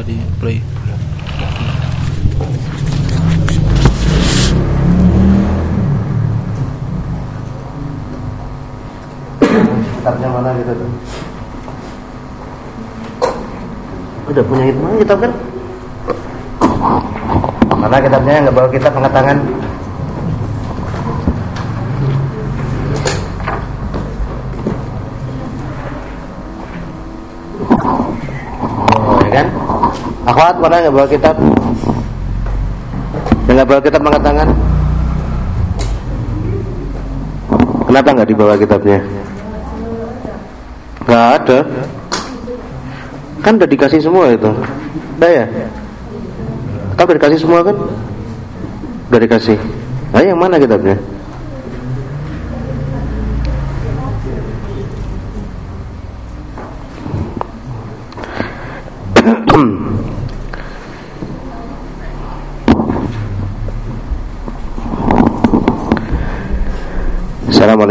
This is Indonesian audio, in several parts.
bisa di play. Kitabnya mana gitu tuh? Udah punya itu mana kitab kan? Mana kitabnya nggak bawa kitab angkat tangan akhwat mana nggak bawa kitab? Nggak bawa kitab angkat tangan. Kenapa nggak dibawa kitabnya? Nggak ada. Kan udah dikasih semua itu. Udah ya? Kan dikasih semua kan? Udah dikasih. Nah yang mana kitabnya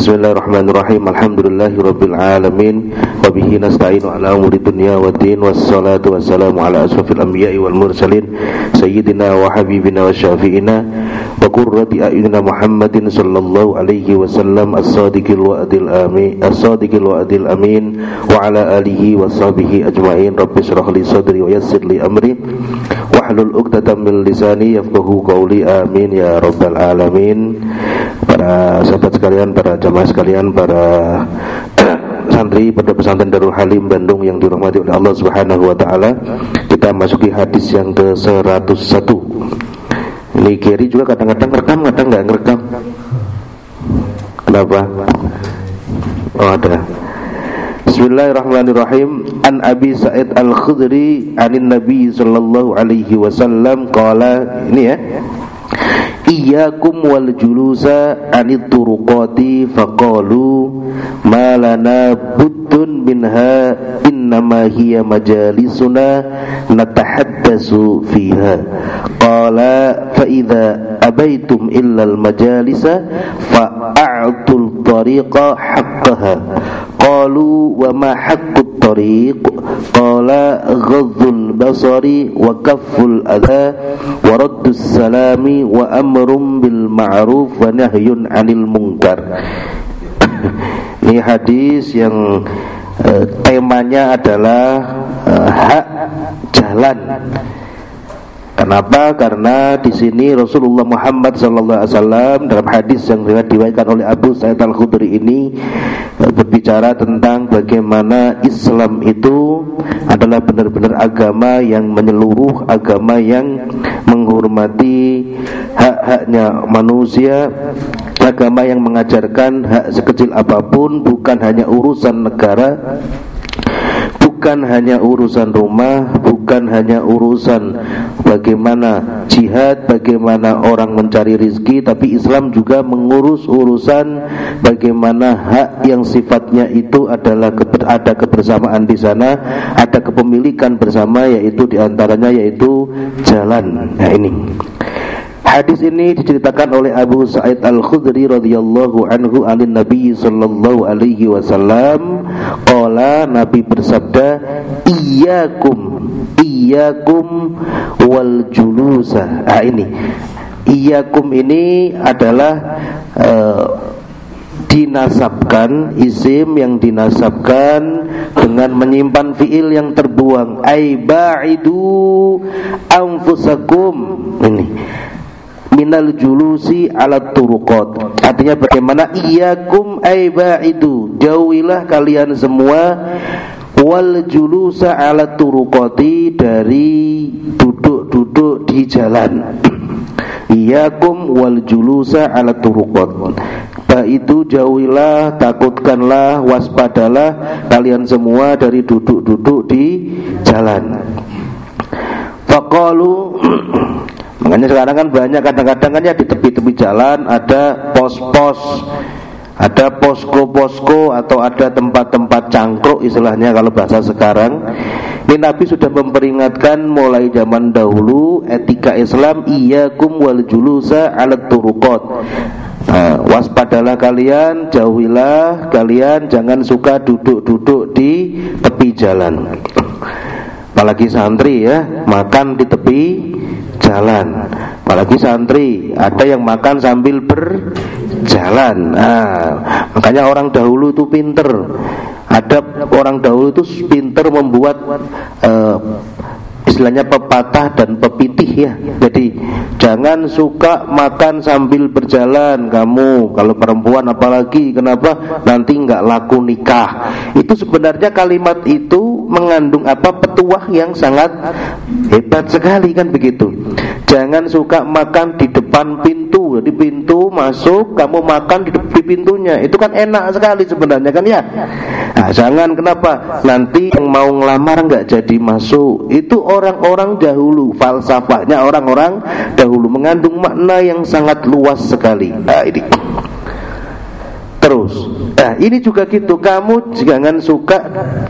Bismillahirrahmanirrahim Alhamdulillahi rabbil alamin Wabihi nasta'inu ala umuri dunia wa din Wassalatu wassalamu ala asfafil anbiya'i wal mursalin Sayyidina wa habibina wa syafi'ina Wa kurrati a'yunina Muhammadin sallallahu alaihi wasallam As-sadiqil wa'adil amin As-sadiqil wa'adil amin Wa ala alihi wa sahbihi ajma'in Rabbi syrah li sadri wa yassir li amri Wahlul uqdatan min lisani yafqahu qawli amin ya rabbal alamin Para sahabat sekalian, para jamaah sekalian, para santri pada pesantren Darul Halim Bandung yang dirahmati oleh Allah Subhanahu wa taala. Kita masuki hadis yang ke-101. Ini Gary juga kadang-kadang rekam, kadang nggak ngerekam. Kenapa? Oh ada. Bismillahirrahmanirrahim. An Abi Sa'id Al-Khudri anin Nabi sallallahu alaihi wasallam qala ini ya. Iyyakum wal julusa anit turuqati faqalu ma lana buddun minha innama hiya majalisuna natahaddasu fiha. Qala fa idza abaitum illa al majalisa fa a'tul tariqa haqqaha qalu wa ma haqqut tariq? Qala ghadhul basari wa kafful adha wa raddus salami wa amrum bil ma'ruf wa nahyun 'anil munkar. Ini hadis yang eh, temanya adalah eh, hak jalan Kenapa? Karena di sini Rasulullah Muhammad SAW dalam hadis yang diriwayatkan oleh Abu Sa'id Al Khudri ini eh, berbicara tentang bagaimana Islam itu adalah benar-benar agama yang menyeluruh, agama yang menghormati hak-haknya manusia, agama yang mengajarkan hak sekecil apa pun bukan hanya urusan negara bukan hanya urusan rumah, bukan hanya urusan bagaimana jihad, bagaimana orang mencari rizki, tapi Islam juga mengurus urusan bagaimana hak yang sifatnya itu adalah ada kebersamaan di sana, ada kepemilikan bersama, yaitu di antaranya yaitu jalan. Nah ini. Hadis ini diceritakan oleh Abu Sa'id Al-Khudri radhiyallahu anhu alin Nabi sallallahu alaihi wasallam qala Nabi bersabda iyyakum iyyakum wal julusa. Ah ini. Iyyakum ini adalah uh, dinasabkan isim yang dinasabkan dengan menyimpan fiil yang terbuang ai ba'idu anfusakum ini minal julusi ala turuqat. Artinya bagaimana? Iyakum ay ba'idu. Jauhilah kalian semua wal julusa ala turuqati dari duduk-duduk di jalan. Iyakum wal julusa ala turuqat. Itu jauhilah, takutkanlah, waspadalah kalian semua dari duduk-duduk di jalan. Faqalu Makanya sekarang kan banyak kadang-kadang kan ya di tepi-tepi jalan ada pos-pos ada posko-posko atau ada tempat-tempat cangkruk istilahnya kalau bahasa sekarang ini Nabi sudah memperingatkan mulai zaman dahulu etika Islam iyakum wal julusa ala turuqat Nah, waspadalah kalian, jauhilah kalian jangan suka duduk-duduk di tepi jalan. Apalagi santri ya, makan di tepi jalan. Apalagi santri, ada yang makan sambil berjalan. Nah, makanya orang dahulu itu pinter. Ada orang dahulu itu pinter membuat uh, istilahnya pepatah dan pepitih ya. Jadi jangan suka makan sambil berjalan kamu. Kalau perempuan apalagi kenapa nanti nggak laku nikah. Itu sebenarnya kalimat itu mengandung apa petuah yang sangat hebat sekali kan begitu. Jangan suka makan di depan pintu. Di pintu masuk kamu makan di, di pintunya. Itu kan enak sekali sebenarnya kan ya. Nah, jangan kenapa nanti yang mau ngelamar nggak jadi masuk. Itu orang-orang dahulu falsafahnya orang-orang dahulu mengandung makna yang sangat luas sekali nah ini terus nah ini juga gitu kamu jangan suka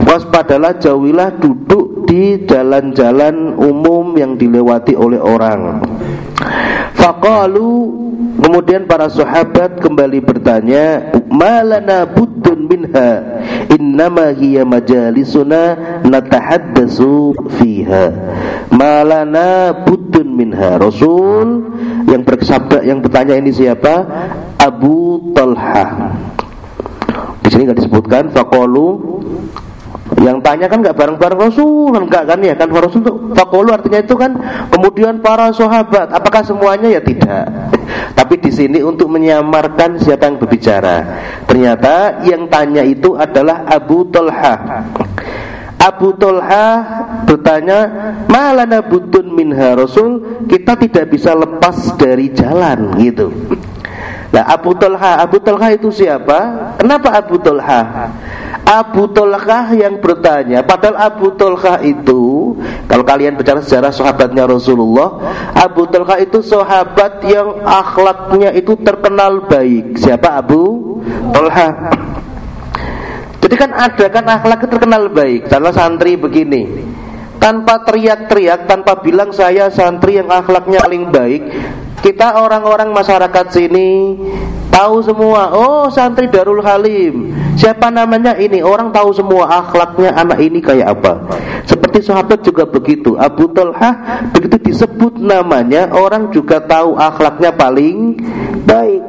waspadalah jauhilah duduk di jalan-jalan umum yang dilewati oleh orang faqalu Kemudian para sahabat kembali bertanya, "Malana buddun minha? Innama hiya majalisuna natahaddatsu fiha." Malana buddun minha. Rasul yang bersabda yang bertanya ini siapa? Abu Talha. Di sini nggak disebutkan faqalu yang tanya kan nggak bareng-bareng Rasul enggak kan ya? Kan Rasul itu fakolu artinya itu kan kemudian para sahabat. Apakah semuanya? Ya tidak. Tapi di sini untuk menyamarkan siapa yang berbicara. Ternyata yang tanya itu adalah Abu Talha. Abu Talha bertanya malana butun minha Rasul? Kita tidak bisa lepas dari jalan gitu. Nah Abu Talha Abu Talha itu siapa? Kenapa Abu Talha? Abu Tolkah yang bertanya Padahal Abu Tolkah itu Kalau kalian bicara sejarah sahabatnya Rasulullah Abu Tolkah itu sahabat yang akhlaknya itu terkenal baik. Siapa? Abu Tolkah Jadi kan ada kan akhlaknya terkenal baik. Karena santri begini tanpa teriak-teriak, tanpa bilang saya santri yang akhlaknya paling baik, kita orang-orang masyarakat sini tahu semua. Oh, santri Darul Halim. Siapa namanya ini? Orang tahu semua akhlaknya anak ini kayak apa. Seperti sahabat juga begitu. Abu Talha begitu disebut namanya, orang juga tahu akhlaknya paling baik.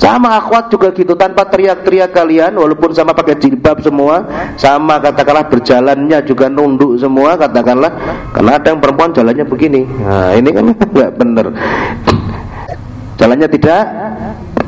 Sama akhwat juga gitu tanpa teriak-teriak kalian walaupun sama pakai jilbab semua, sama katakanlah berjalannya juga nunduk semua katakanlah karena ada yang perempuan jalannya begini. Nah, ini kan enggak benar. Jalannya tidak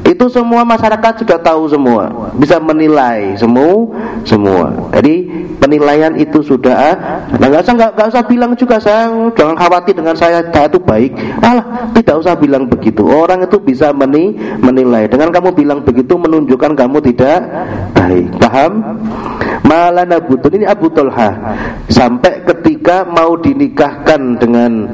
itu semua masyarakat sudah tahu semua, bisa menilai semua semua. Jadi penilaian itu sudah nah nggak usah nggak usah bilang juga saya jangan khawatir dengan saya saya itu baik. Alah, tidak usah bilang begitu. Orang itu bisa meni, menilai. Dengan kamu bilang begitu menunjukkan kamu tidak baik. Paham? Malana butun ini Abu Tolha sampai ketika mau dinikahkan dengan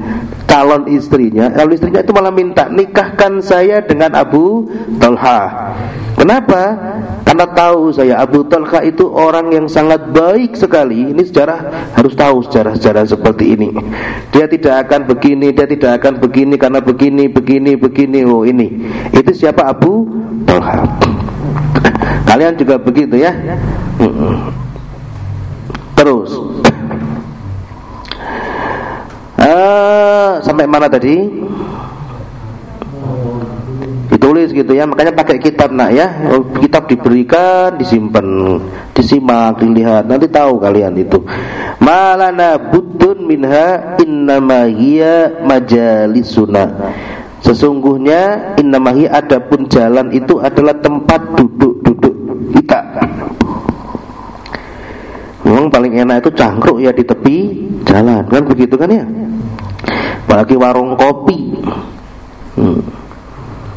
calon istrinya, calon istrinya itu malah minta nikahkan saya dengan Abu Talha. Kenapa? Karena tahu saya Abu Talha itu orang yang sangat baik sekali. Ini sejarah harus tahu sejarah-sejarah seperti ini. Dia tidak akan begini, dia tidak akan begini karena begini, begini, begini. Oh ini. Itu siapa Abu Talha? Kalian juga begitu ya? Terus. Sampai mana tadi? ditulis gitu ya makanya pakai kitab nak ya. Oh, kitab diberikan disimpan disimak dilihat. Nanti tahu kalian itu. Malana buddun minha innama hiya majalisuna. Sesungguhnya innama hiya adapun jalan itu adalah tempat duduk-duduk kita. Memang paling enak itu cangkruk ya di tepi jalan. Kan begitu kan ya apalagi warung kopi. Hmm.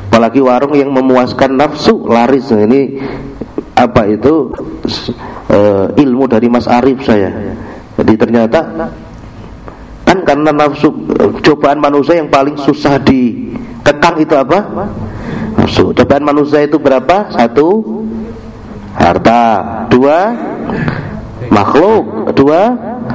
Apalagi warung yang memuaskan nafsu laris. Ini apa itu e, ilmu dari Mas Arif saya. Jadi ternyata kan karena nafsu cobaan manusia yang paling susah dikekang itu apa? Nafsu. Cobaan manusia itu berapa? Satu. Harta. Dua. Makhluk. Dua